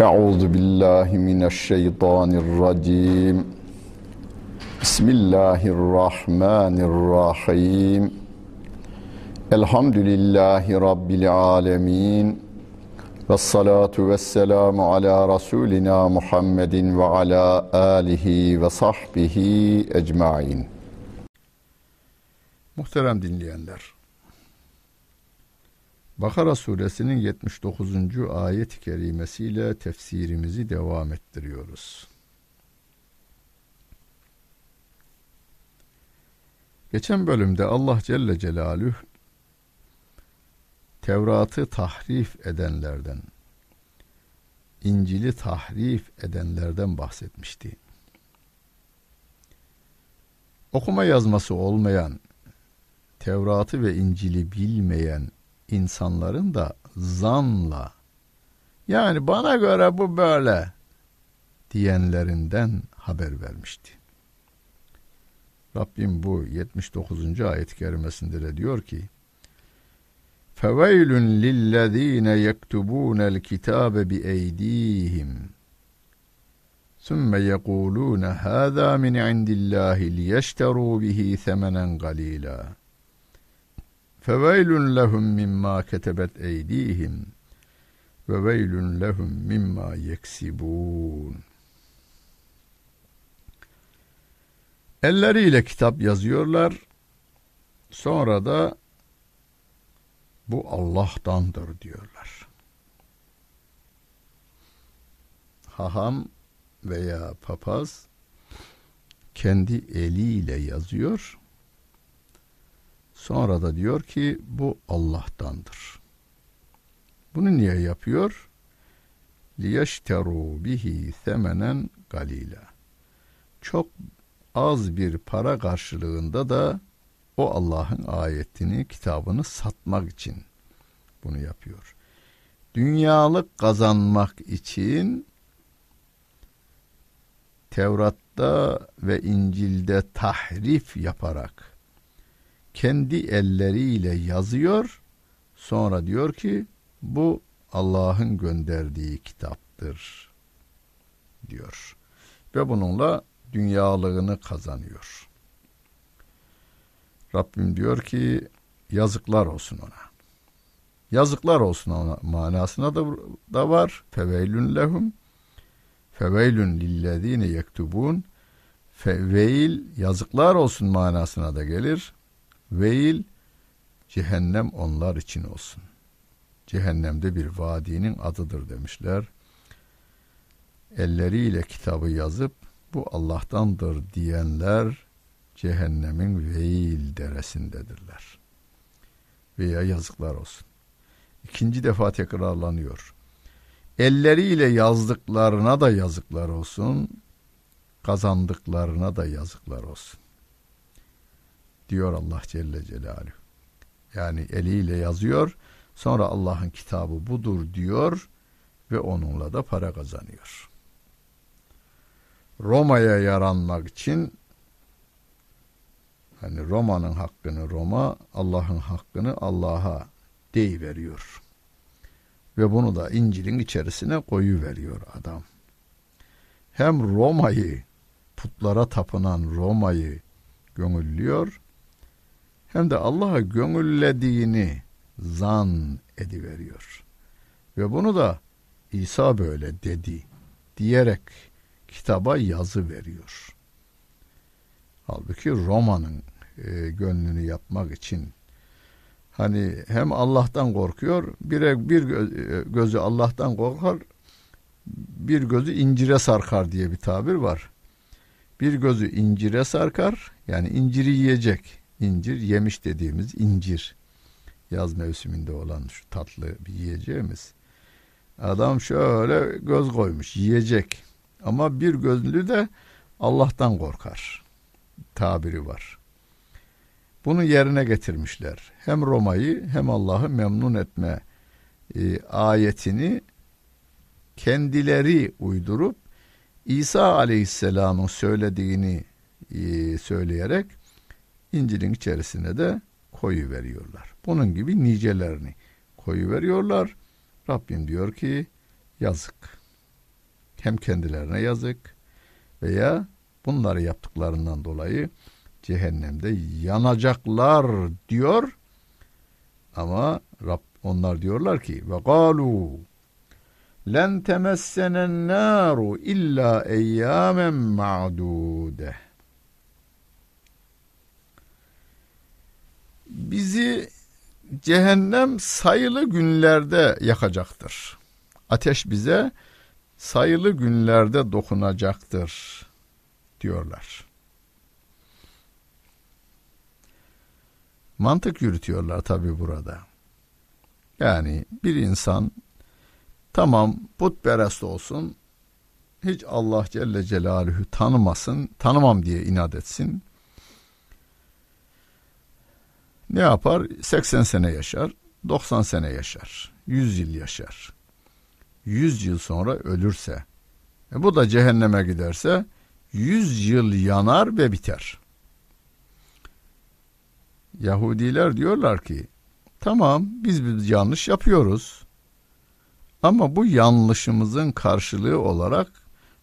Euzu billahi mineşşeytanirracim. Bismillahirrahmanirrahim. Elhamdülillahi rabbil alamin. Ve salatu ve selamu ala Resulina Muhammedin ve ala alihi ve sahbihi ecmain. Muhterem dinleyenler, Bakara suresinin 79. ayet-i kerimesiyle tefsirimizi devam ettiriyoruz. Geçen bölümde Allah Celle Celaluhu Tevrat'ı tahrif edenlerden, İncil'i tahrif edenlerden bahsetmişti. Okuma yazması olmayan, Tevrat'ı ve İncil'i bilmeyen insanların da zanla yani bana göre bu böyle diyenlerinden haber vermişti. Rabbim bu 79. ayet-i kerimesinde de diyor ki فَوَيْلٌ لِلَّذ۪ينَ يَكْتُبُونَ الْكِتَابَ بِاَيْد۪يهِمْ ثُمَّ يَقُولُونَ هَذَا مِنْ عِنْدِ اللّٰهِ لِيَشْتَرُوا بِهِ ثَمَنًا قَلِيلًا Feveylün lehum mimma ketebet eydihim ve veylün lehum mimma yeksibun. Elleriyle kitap yazıyorlar. Sonra da bu Allah'tandır diyorlar. Haham veya papaz kendi eliyle yazıyor Sonra da diyor ki bu Allah'tandır. Bunu niye yapıyor? liyeşteru bihi semenen galila. Çok az bir para karşılığında da o Allah'ın ayetini, kitabını satmak için bunu yapıyor. Dünyalık kazanmak için Tevrat'ta ve İncil'de tahrif yaparak kendi elleriyle yazıyor. Sonra diyor ki bu Allah'ın gönderdiği kitaptır diyor. Ve bununla dünyalığını kazanıyor. Rabbim diyor ki yazıklar olsun ona. Yazıklar olsun ona manasına da, da var. Feveylün lehum feveylün lillezine yektubun feveil yazıklar olsun manasına da gelir. Veil cehennem onlar için olsun. Cehennemde bir vadinin adıdır demişler. Elleriyle kitabı yazıp bu Allah'tandır diyenler cehennemin veil deresindedirler. Veya yazıklar olsun. İkinci defa tekrarlanıyor. Elleriyle yazdıklarına da yazıklar olsun, kazandıklarına da yazıklar olsun diyor Allah Celle Celaluhu. Yani eliyle yazıyor. Sonra Allah'ın kitabı budur diyor ve onunla da para kazanıyor. Roma'ya yaranmak için hani Roma'nın hakkını Roma, Allah'ın hakkını Allah'a veriyor. Ve bunu da İncil'in içerisine koyu veriyor adam. Hem Roma'yı putlara tapınan Roma'yı gönüllüyor hem de Allah'a gönüllediğini zan ediveriyor. Ve bunu da İsa böyle dedi diyerek kitaba yazı veriyor. Halbuki Roma'nın e, gönlünü yapmak için hani hem Allah'tan korkuyor, bir, bir e, gözü Allah'tan korkar, bir gözü incire sarkar diye bir tabir var. Bir gözü incire sarkar, yani inciri yiyecek incir yemiş dediğimiz incir yaz mevsiminde olan şu tatlı bir yiyeceğimiz. Adam şöyle göz koymuş yiyecek ama bir gözlü de Allah'tan korkar tabiri var. Bunu yerine getirmişler. Hem Roma'yı hem Allah'ı memnun etme e, ayetini kendileri uydurup İsa Aleyhisselam'ın söylediğini e, söyleyerek İncil'in içerisine de koyu veriyorlar. Bunun gibi nicelerini koyu veriyorlar. Rabbim diyor ki yazık. hem kendilerine yazık veya bunları yaptıklarından dolayı cehennemde yanacaklar diyor. Ama Rab onlar diyorlar ki ve galu len temessenen naru illa eyyamen ma'dude. Bizi cehennem sayılı günlerde yakacaktır. Ateş bize sayılı günlerde dokunacaktır diyorlar. Mantık yürütüyorlar tabi burada. Yani bir insan tamam putperest olsun, hiç Allah Celle Celaluhu tanımasın, tanımam diye inat etsin. Ne yapar? 80 sene yaşar, 90 sene yaşar, 100 yıl yaşar. 100 yıl sonra ölürse, e bu da cehenneme giderse 100 yıl yanar ve biter. Yahudiler diyorlar ki tamam biz bir yanlış yapıyoruz. Ama bu yanlışımızın karşılığı olarak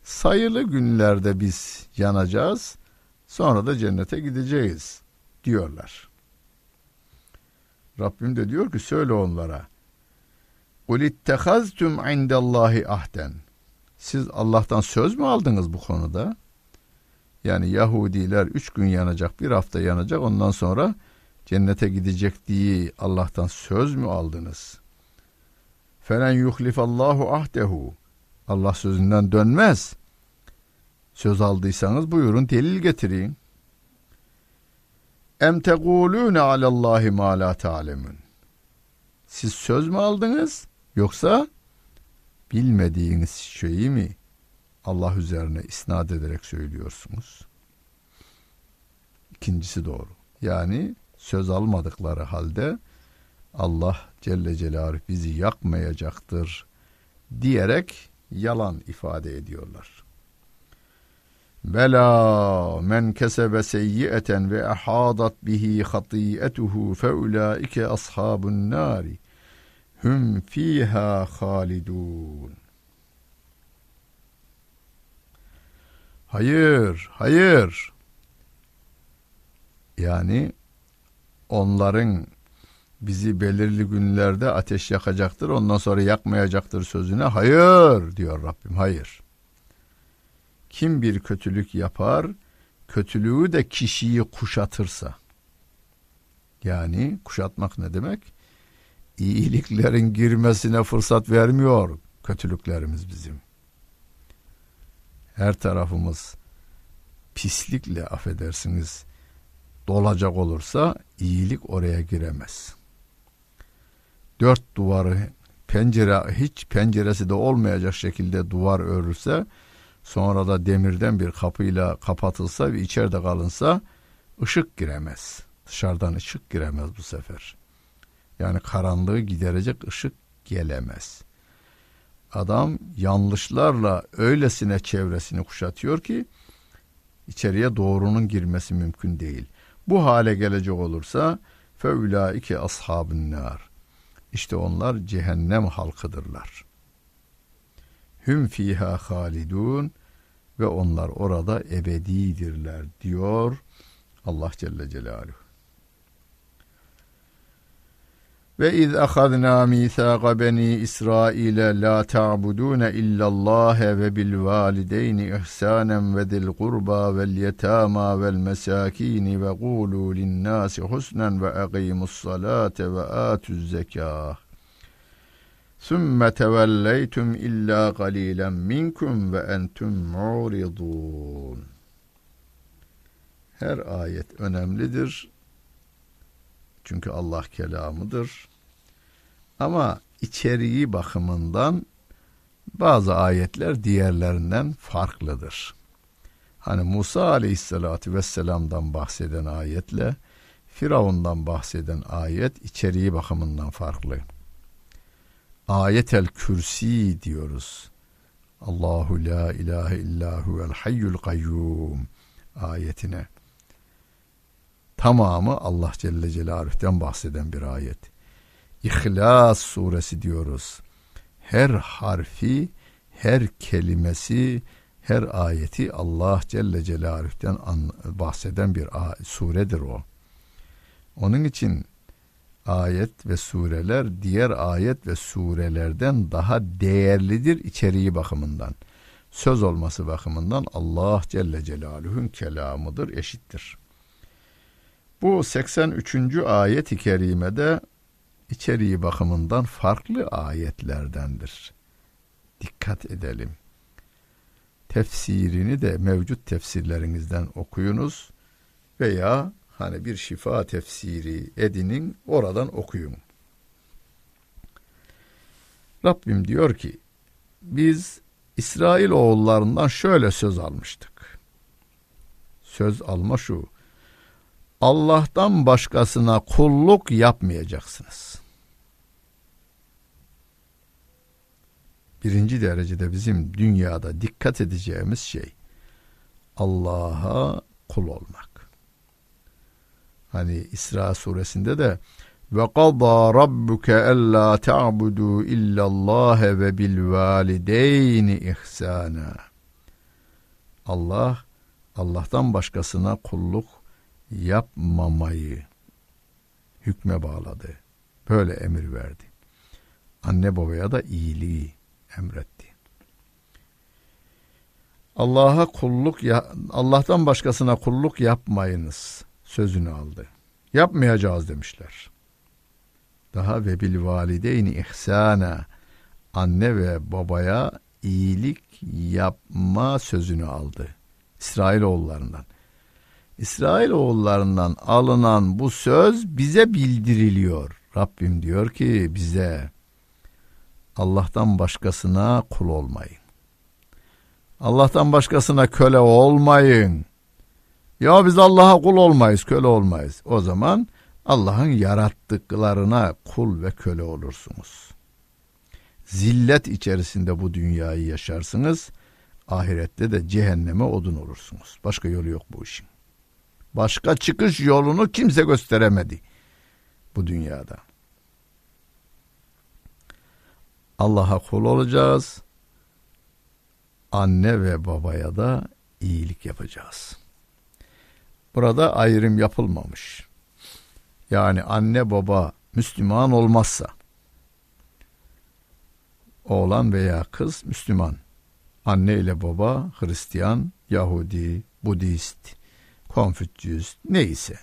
sayılı günlerde biz yanacağız. Sonra da cennete gideceğiz diyorlar. Rabbim de diyor ki söyle onlara. Ulittehaztum indallahi ahden. Siz Allah'tan söz mü aldınız bu konuda? Yani Yahudiler üç gün yanacak, bir hafta yanacak. Ondan sonra cennete gidecek diye Allah'tan söz mü aldınız? Felen yuhlifallahu ahdehu. Allah sözünden dönmez. Söz aldıysanız buyurun delil getirin. Em tegulune alallahi ma la ta'lemun. Siz söz mü aldınız yoksa bilmediğiniz şeyi mi Allah üzerine isnat ederek söylüyorsunuz? İkincisi doğru. Yani söz almadıkları halde Allah Celle Celaluhu bizi yakmayacaktır diyerek yalan ifade ediyorlar. Bela men kesebe seyyieten ve ahadat bihi hatiyetuhu fe ulaike ashabun nari hum fiha halidun. Hayır, hayır. Yani onların bizi belirli günlerde ateş yakacaktır, ondan sonra yakmayacaktır sözüne hayır diyor Rabbim, hayır. Kim bir kötülük yapar, kötülüğü de kişiyi kuşatırsa, yani kuşatmak ne demek? İyiliklerin girmesine fırsat vermiyor kötülüklerimiz bizim. Her tarafımız pislikle affedersiniz dolacak olursa iyilik oraya giremez. Dört duvarı pencere hiç penceresi de olmayacak şekilde duvar örülse sonra da demirden bir kapıyla kapatılsa ve içeride kalınsa ışık giremez. Dışarıdan ışık giremez bu sefer. Yani karanlığı giderecek ışık gelemez. Adam yanlışlarla öylesine çevresini kuşatıyor ki içeriye doğrunun girmesi mümkün değil. Bu hale gelecek olursa feulaike ashabın nar. İşte onlar cehennem halkıdırlar. Hüm fiha halidun ve onlar orada ebedidirler diyor Allah Celle Celaluhu. Ve iz ahadna mithaqa beni İsrail la ta'budun illa Allah ve bil valideyni ihsanen ve zil qurba vel yetama vel mesakin ve qulu lin nasi husnen ve aqimus salate ve atuz zekah. Sümme tevelleytum illa galilen minkum ve entum muridun. Her ayet önemlidir. Çünkü Allah kelamıdır. Ama içeriği bakımından bazı ayetler diğerlerinden farklıdır. Hani Musa aleyhissalatü vesselam'dan bahseden ayetle Firavun'dan bahseden ayet içeriği bakımından farklı. Ayetel kürsi diyoruz. Allahu la ilahe illahu el hayyul kayyum ayetine. Tamamı Allah Celle Celaluhu'dan bahseden bir ayet. İhlas suresi diyoruz. Her harfi her kelimesi, her ayeti Allah Celle Celaluh'ten bahseden bir suredir o. Onun için ayet ve sureler diğer ayet ve surelerden daha değerlidir içeriği bakımından. Söz olması bakımından Allah Celle Celaluhu'nun kelamıdır, eşittir. Bu 83. ayet-i kerimede içeriği bakımından farklı ayetlerdendir. Dikkat edelim. Tefsirini de mevcut tefsirlerinizden okuyunuz veya hani bir şifa tefsiri edinin oradan okuyun. Rabbim diyor ki biz İsrail oğullarından şöyle söz almıştık. Söz alma şu. Allah'tan başkasına kulluk yapmayacaksınız. Birinci derecede bizim dünyada dikkat edeceğimiz şey Allah'a kul olmak. Hani İsra suresinde de ve qada rabbuke alla ta'budu illallah ve bil valideyni ihsana. Allah Allah'tan başkasına kulluk yapmamayı hükme bağladı. Böyle emir verdi. Anne babaya da iyiliği emretti. Allah'a kulluk ya Allah'tan başkasına kulluk yapmayınız sözünü aldı. Yapmayacağız demişler. Daha ve bil valideyni ihsana anne ve babaya iyilik yapma sözünü aldı. İsrailoğullarından. İsrailoğullarından alınan bu söz bize bildiriliyor. Rabbim diyor ki bize Allah'tan başkasına kul olmayın. Allah'tan başkasına köle olmayın. Ya biz Allah'a kul olmayız, köle olmayız. O zaman Allah'ın yarattıklarına kul ve köle olursunuz. Zillet içerisinde bu dünyayı yaşarsınız. Ahirette de cehenneme odun olursunuz. Başka yolu yok bu işin. Başka çıkış yolunu kimse gösteremedi bu dünyada. Allah'a kul olacağız. Anne ve babaya da iyilik yapacağız. Burada ayrım yapılmamış. Yani anne baba Müslüman olmazsa oğlan veya kız Müslüman. Anne ile baba Hristiyan, Yahudi, Budist, Konfüçyüs neyse.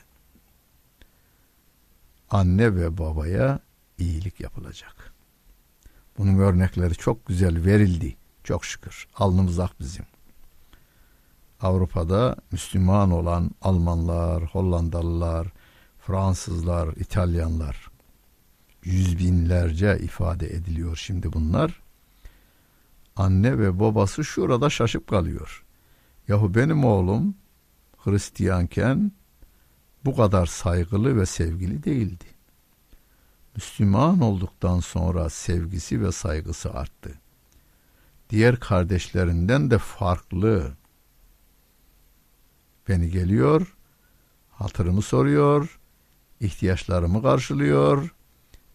Anne ve babaya iyilik yapılacak. Bunun örnekleri çok güzel verildi. Çok şükür. Alnımız ak bizim. Avrupa'da Müslüman olan Almanlar, Hollandalılar, Fransızlar, İtalyanlar yüz binlerce ifade ediliyor şimdi bunlar. Anne ve babası şurada şaşıp kalıyor. Yahu benim oğlum Hristiyanken bu kadar saygılı ve sevgili değildi. Müslüman olduktan sonra sevgisi ve saygısı arttı. Diğer kardeşlerinden de farklı. Beni geliyor, hatırımı soruyor, ihtiyaçlarımı karşılıyor,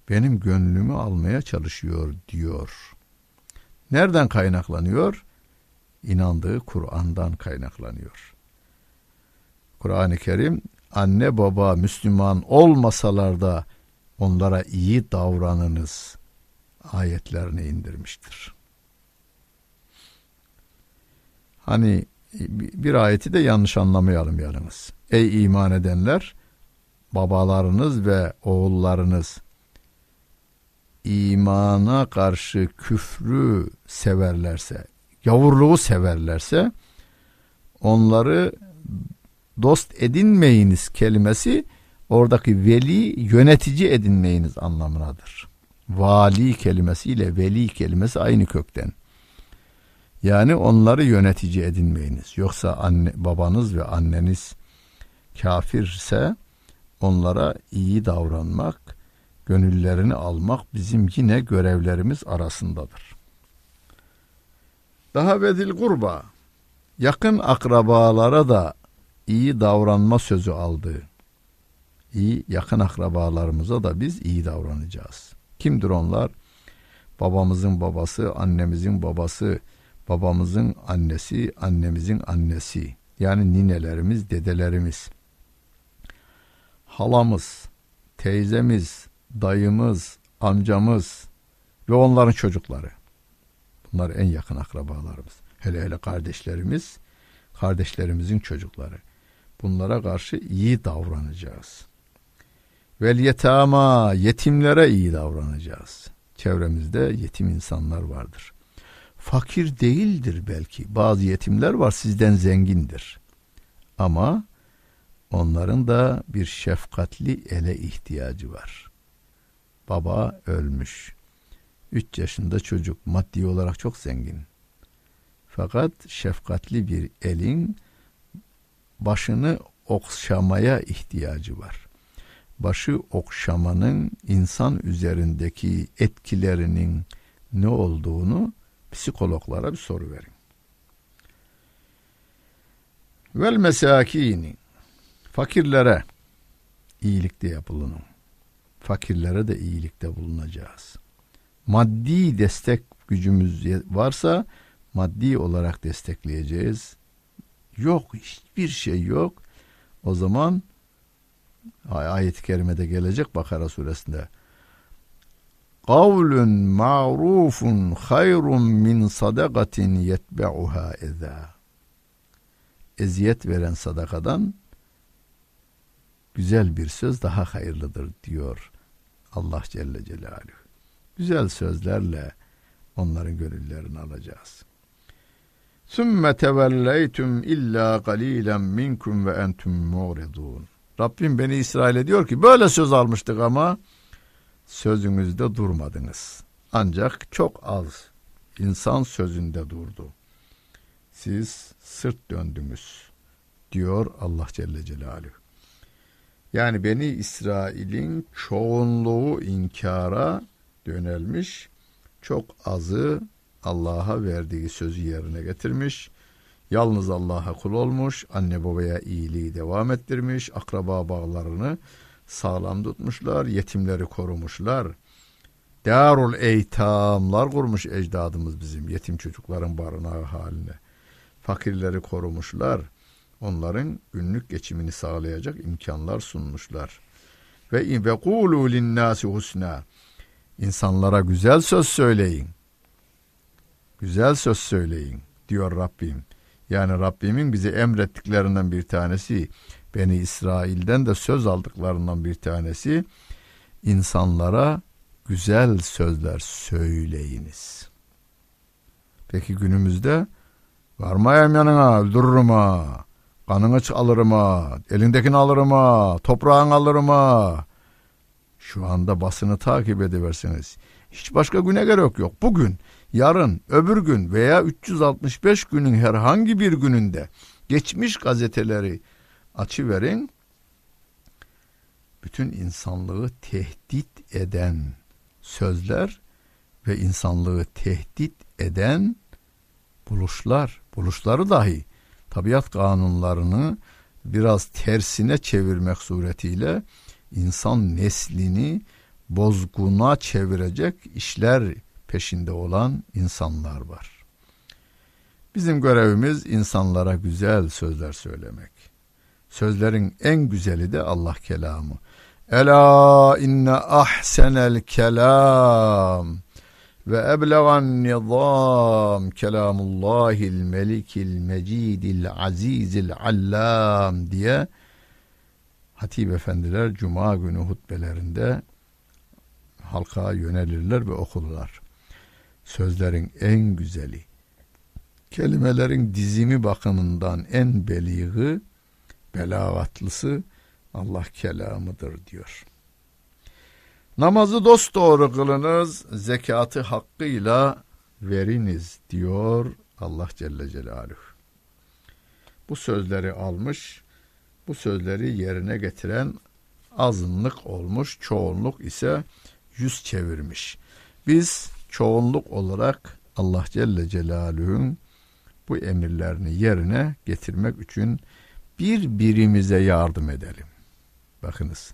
benim gönlümü almaya çalışıyor diyor. Nereden kaynaklanıyor? İnandığı Kur'an'dan kaynaklanıyor. Kur'an-ı Kerim anne baba Müslüman olmasalar da onlara iyi davranınız ayetlerini indirmiştir. Hani bir ayeti de yanlış anlamayalım yalnız. Ey iman edenler babalarınız ve oğullarınız imana karşı küfrü severlerse, gavurluğu severlerse onları dost edinmeyiniz kelimesi oradaki veli yönetici edinmeyiniz anlamınadır. Vali kelimesiyle veli kelimesi aynı kökten. Yani onları yönetici edinmeyiniz. Yoksa anne, babanız ve anneniz kafirse onlara iyi davranmak, gönüllerini almak bizim yine görevlerimiz arasındadır. Daha vedil kurba, yakın akrabalara da iyi davranma sözü aldı. İyi yakın akrabalarımıza da biz iyi davranacağız. Kimdir onlar? babamızın babası, annemizin babası, babamızın annesi, annemizin annesi. Yani ninelerimiz, dedelerimiz. Halamız, teyzemiz, dayımız, amcamız ve onların çocukları. Bunlar en yakın akrabalarımız. Hele hele kardeşlerimiz, kardeşlerimizin çocukları. Bunlara karşı iyi davranacağız. Vel yetama, yetimlere iyi davranacağız. Çevremizde yetim insanlar vardır. Fakir değildir belki. Bazı yetimler var sizden zengindir. Ama onların da bir şefkatli ele ihtiyacı var. Baba ölmüş. Üç yaşında çocuk maddi olarak çok zengin. Fakat şefkatli bir elin başını okşamaya ihtiyacı var. Başı okşamanın insan üzerindeki etkilerinin ne olduğunu psikologlara bir soru verin. Vel mesakini fakirlere iyilikte yapılın. Fakirlere de iyilikte bulunacağız. Maddi destek gücümüz varsa maddi olarak destekleyeceğiz. Yok hiçbir şey yok. O zaman ayet-i kerimede gelecek Bakara suresinde Kavlun ma'rufun hayrun min sadakatin yetbe'uha eza. Eziyet veren sadakadan güzel bir söz daha hayırlıdır diyor Allah Celle Celaluhu. Güzel sözlerle onların gönüllerini alacağız. Sümme tevelleytum illa galilen minkum ve entum muridun. Rabbim beni İsrail'e diyor ki böyle söz almıştık ama sözünüzde durmadınız. Ancak çok az insan sözünde durdu. Siz sırt döndünüz diyor Allah Celle Celaluhu. Yani Beni İsrail'in çoğunluğu inkara dönelmiş, çok azı Allah'a verdiği sözü yerine getirmiş, yalnız Allah'a kul olmuş, anne babaya iyiliği devam ettirmiş, akraba bağlarını sağlam tutmuşlar, yetimleri korumuşlar. Darul eytamlar kurmuş ecdadımız bizim yetim çocukların barınağı haline. Fakirleri korumuşlar. Onların günlük geçimini sağlayacak imkanlar sunmuşlar. Ve ve kulu linnâsi husna. İnsanlara güzel söz söyleyin. Güzel söz söyleyin diyor Rabbim. Yani Rabbimin bize emrettiklerinden bir tanesi Beni İsrail'den de söz aldıklarından bir tanesi insanlara güzel sözler söyleyiniz. Peki günümüzde varmayayım yanına öldürürüm ha, kanını alırım ha, elindekini alırım ha, toprağın alırım ha. Şu anda basını takip ediversiniz. Hiç başka güne gerek yok. Bugün, yarın, öbür gün veya 365 günün herhangi bir gününde geçmiş gazeteleri açı verin. Bütün insanlığı tehdit eden sözler ve insanlığı tehdit eden buluşlar, buluşları dahi tabiat kanunlarını biraz tersine çevirmek suretiyle insan neslini bozguna çevirecek işler peşinde olan insanlar var. Bizim görevimiz insanlara güzel sözler söylemek. Sözlerin en güzeli de Allah kelamı. Ela inne ahsenel kelam ve eblegan nizam kelamullahil melikil mecidil azizil allam diye hatip efendiler cuma günü hutbelerinde halka yönelirler ve okurlar. Sözlerin en güzeli, kelimelerin dizimi bakımından en beliği belagatlısı Allah kelamıdır diyor. Namazı dost doğru kılınız, zekatı hakkıyla veriniz diyor Allah Celle Celaluhu. Bu sözleri almış, bu sözleri yerine getiren azınlık olmuş, çoğunluk ise yüz çevirmiş. Biz çoğunluk olarak Allah Celle Celaluhu'nun bu emirlerini yerine getirmek için birbirimize yardım edelim. Bakınız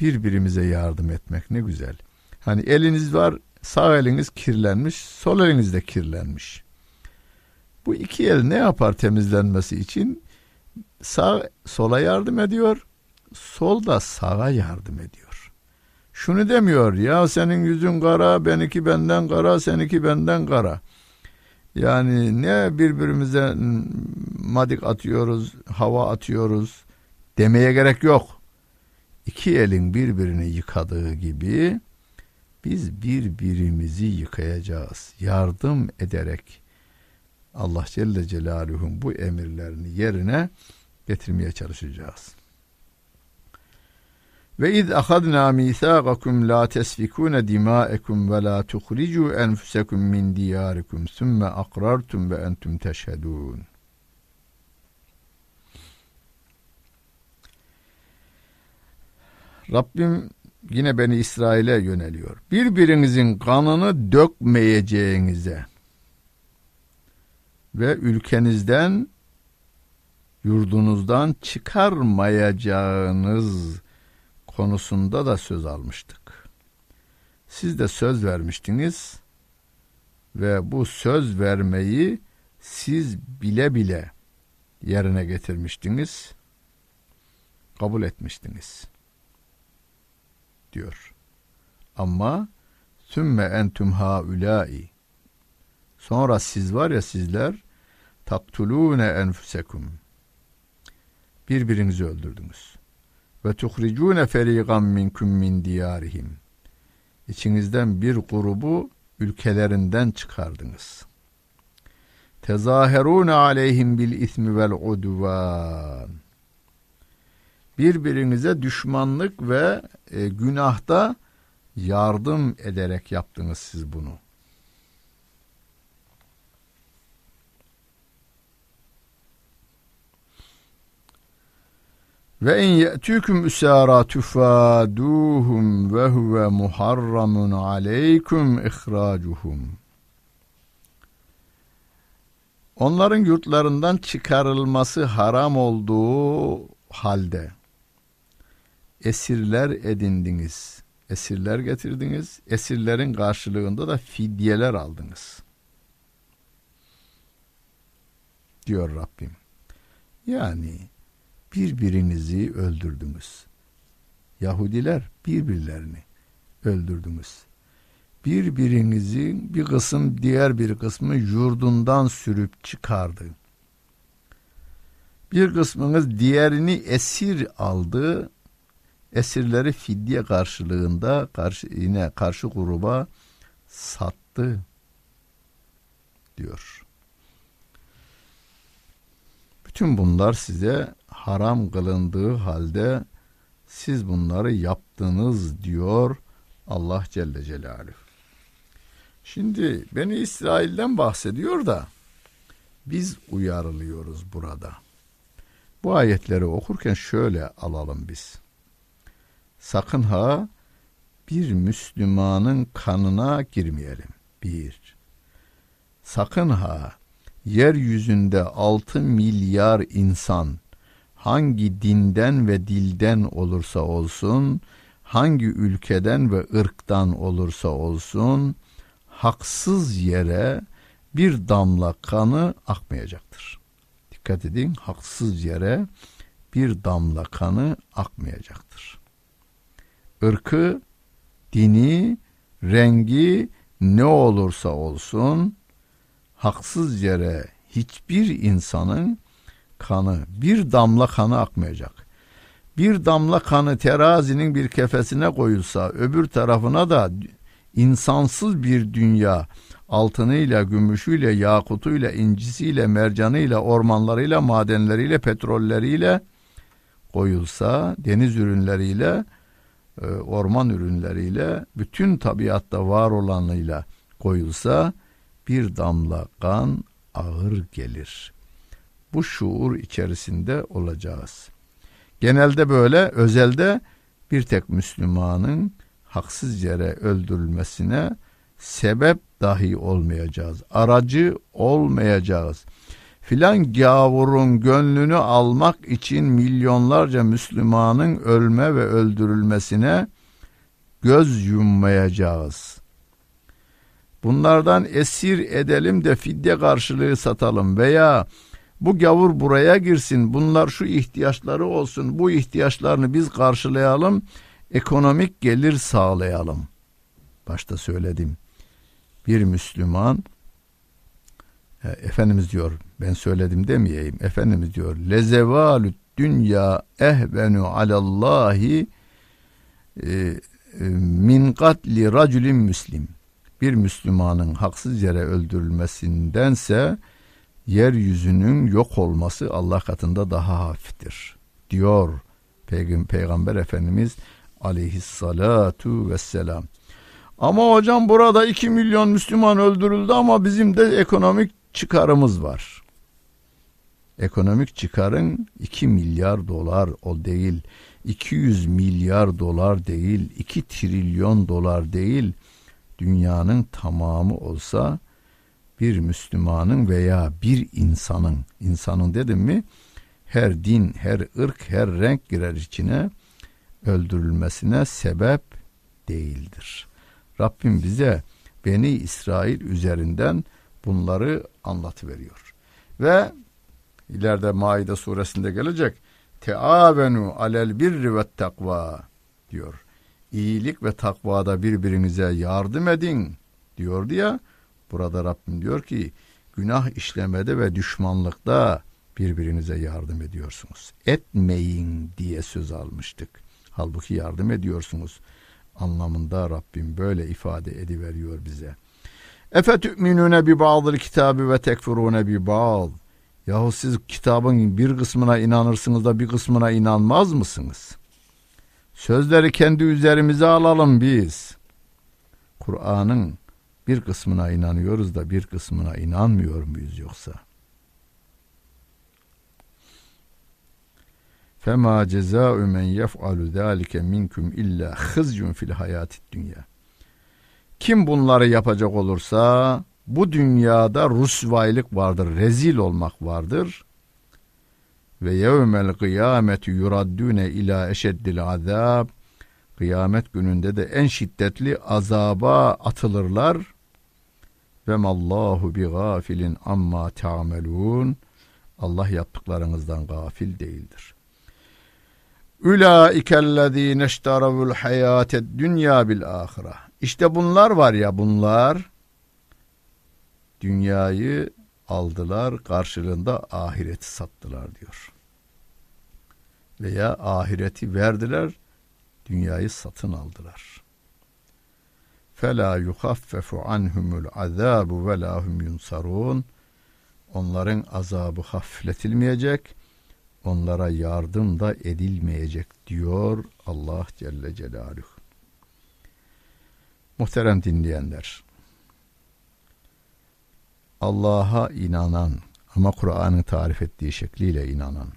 birbirimize yardım etmek ne güzel. Hani eliniz var sağ eliniz kirlenmiş, sol eliniz de kirlenmiş. Bu iki el ne yapar temizlenmesi için? Sağ sola yardım ediyor, sol da sağa yardım ediyor. Şunu demiyor ya senin yüzün kara, benimki benden kara, seninki benden kara. Yani ne birbirimize madik atıyoruz, hava atıyoruz demeye gerek yok. İki elin birbirini yıkadığı gibi biz birbirimizi yıkayacağız. Yardım ederek Allah Celle Celaluhu'nun bu emirlerini yerine getirmeye çalışacağız. Ve iz ahadna misaqakum la tesfikun dima'akum ve la tuhricu enfusakum min diyarikum thumma aqrartum ve entum teşhedun. Rabbim yine beni İsrail'e yöneliyor. Birbirinizin kanını dökmeyeceğinize ve ülkenizden yurdunuzdan çıkarmayacağınız konusunda da söz almıştık. Siz de söz vermiştiniz ve bu söz vermeyi siz bile bile yerine getirmiştiniz, kabul etmiştiniz diyor. Ama sümme entüm haulâi sonra siz var ya sizler taktulûne enfusekum birbirinizi öldürdünüz ve tuhricune feriqan minkum min diyarihim. İçinizden bir grubu ülkelerinden çıkardınız. Tezaherune aleyhim bil ismi vel udvan. Birbirinize düşmanlık ve e, günahta yardım ederek yaptınız siz bunu. Ve in ye'tûküm usârâ tufâdûhum ve huve muharramun aleyküm ihrâcuhum. Onların yurtlarından çıkarılması haram olduğu halde esirler edindiniz. Esirler getirdiniz. Esirlerin karşılığında da fidyeler aldınız. Diyor Rabbim. Yani birbirinizi öldürdünüz. Yahudiler birbirlerini öldürdünüz. Birbirinizin bir kısım diğer bir kısmı yurdundan sürüp çıkardı. Bir kısmınız diğerini esir aldı. Esirleri fidye karşılığında karşı yine karşı gruba sattı diyor. Bütün bunlar size haram kılındığı halde siz bunları yaptınız diyor Allah Celle Celaluhu. Şimdi Beni İsrail'den bahsediyor da biz uyarılıyoruz burada. Bu ayetleri okurken şöyle alalım biz. Sakın ha bir Müslümanın kanına girmeyelim. Bir. Sakın ha yeryüzünde altı milyar insan hangi dinden ve dilden olursa olsun, hangi ülkeden ve ırktan olursa olsun, haksız yere bir damla kanı akmayacaktır. Dikkat edin, haksız yere bir damla kanı akmayacaktır. Irkı, dini, rengi ne olursa olsun, haksız yere hiçbir insanın kanı, bir damla kanı akmayacak. Bir damla kanı terazinin bir kefesine koyulsa, öbür tarafına da insansız bir dünya, altınıyla, gümüşüyle, yakutuyla, incisiyle, mercanıyla, ormanlarıyla, madenleriyle, petrolleriyle koyulsa, deniz ürünleriyle, e, orman ürünleriyle, bütün tabiatta var olanıyla koyulsa, bir damla kan ağır gelir bu şuur içerisinde olacağız. Genelde böyle, özelde bir tek Müslümanın haksız yere öldürülmesine sebep dahi olmayacağız. Aracı olmayacağız. Filan gavurun gönlünü almak için milyonlarca Müslümanın ölme ve öldürülmesine göz yummayacağız. Bunlardan esir edelim de fidye karşılığı satalım veya bu gavur buraya girsin, bunlar şu ihtiyaçları olsun, bu ihtiyaçlarını biz karşılayalım, ekonomik gelir sağlayalım. Başta söyledim. Bir Müslüman e, Efendimiz diyor ben söyledim demeyeyim. Efendimiz diyor lezevalü dünya ehvenu alallahi e, e, min katli raculin müslim. Bir Müslümanın haksız yere öldürülmesindense yeryüzünün yok olması Allah katında daha hafiftir. Diyor Peygamber Efendimiz aleyhissalatu vesselam. Ama hocam burada 2 milyon Müslüman öldürüldü ama bizim de ekonomik çıkarımız var. Ekonomik çıkarın 2 milyar dolar o değil, 200 milyar dolar değil, 2 trilyon dolar değil, dünyanın tamamı olsa bir Müslümanın veya bir insanın, insanın dedim mi her din, her ırk, her renk girer içine öldürülmesine sebep değildir. Rabbim bize Beni İsrail üzerinden bunları anlatıveriyor. Ve ileride Maide suresinde gelecek teavenu alel birri ve takva diyor. İyilik ve takvada birbirinize yardım edin diyor diye burada Rabbim diyor ki günah işlemede ve düşmanlıkta birbirinize yardım ediyorsunuz. Etmeyin diye söz almıştık. Halbuki yardım ediyorsunuz anlamında Rabbim böyle ifade ediveriyor bize. Efe tü'minune bi ba'dil kitabı ve tekfurune bi ba'd. Yahu siz kitabın bir kısmına inanırsınız da bir kısmına inanmaz mısınız? Sözleri kendi üzerimize alalım biz. Kur'an'ın bir kısmına inanıyoruz da bir kısmına inanmıyor muyuz yoksa? Fema cezâ'u men yef'alu zâlike minkum illa hızyun fil hayatid dünya. Kim bunları yapacak olursa bu dünyada rusvaylık vardır, rezil olmak vardır. Ve yevmel kıyameti yuraddune ila eşeddil azab. Kıyamet gününde de en şiddetli azaba atılırlar. Ve mallahu bi gafilin amma ta'melun. Allah yaptıklarınızdan gafil değildir. Ulaikellezine iştaravul hayated dünya bil ahire. İşte bunlar var ya bunlar dünyayı aldılar karşılığında ahireti sattılar diyor. Veya ahireti verdiler dünyayı satın aldılar. Fela yuhaffefu anhumul azabu ve lahum yunsarun. Onların azabı hafifletilmeyecek onlara yardım da edilmeyecek diyor Allah Celle Celaluhu. Muhterem dinleyenler, Allah'a inanan ama Kur'an'ın tarif ettiği şekliyle inanan,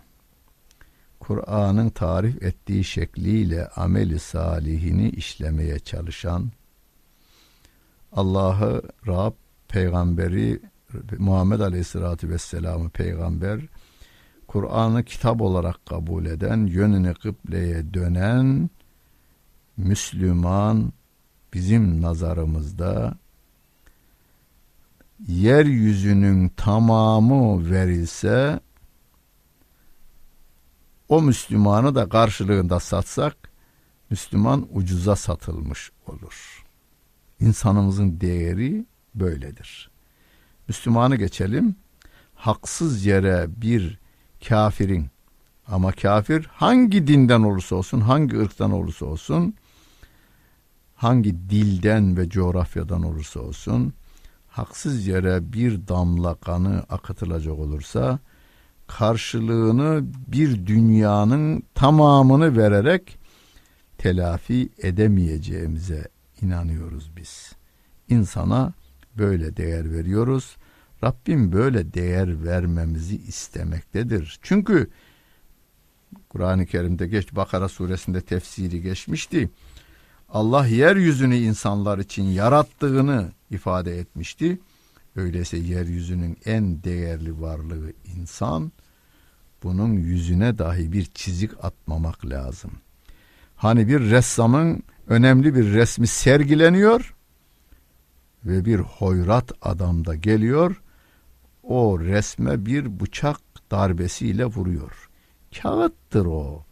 Kur'an'ın tarif ettiği şekliyle ameli salihini işlemeye çalışan, Allah'ı Rab, peygamberi Muhammed Aleyhisselatü Vesselam'ı peygamber, Kur'an'ı kitap olarak kabul eden, yönünü kıbleye dönen Müslüman bizim nazarımızda yeryüzünün tamamı verilse o Müslümanı da karşılığında satsak Müslüman ucuza satılmış olur. İnsanımızın değeri böyledir. Müslümanı geçelim. Haksız yere bir kafirin ama kafir hangi dinden olursa olsun, hangi ırktan olursa olsun, hangi dilden ve coğrafyadan olursa olsun, haksız yere bir damla kanı akıtılacak olursa, karşılığını bir dünyanın tamamını vererek telafi edemeyeceğimize inanıyoruz biz. İnsana böyle değer veriyoruz. Rabbim böyle değer vermemizi istemektedir. Çünkü Kur'an-ı Kerim'de geç Bakara suresinde tefsiri geçmişti. Allah yeryüzünü insanlar için yarattığını ifade etmişti. Öyleyse yeryüzünün en değerli varlığı insan. Bunun yüzüne dahi bir çizik atmamak lazım. Hani bir ressamın önemli bir resmi sergileniyor ve bir hoyrat adam da geliyor. O resme bir bıçak darbesiyle vuruyor. Kağıttır o.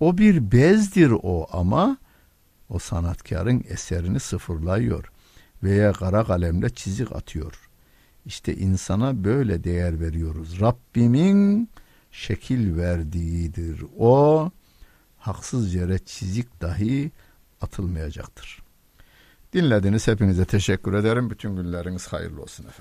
O bir bezdir o ama o sanatkarın eserini sıfırlıyor veya kara kalemle çizik atıyor. İşte insana böyle değer veriyoruz. Rabbimin şekil verdiğidir. O haksız yere çizik dahi atılmayacaktır. Dinlediniz hepinize teşekkür ederim. Bütün günleriniz hayırlı olsun efendim.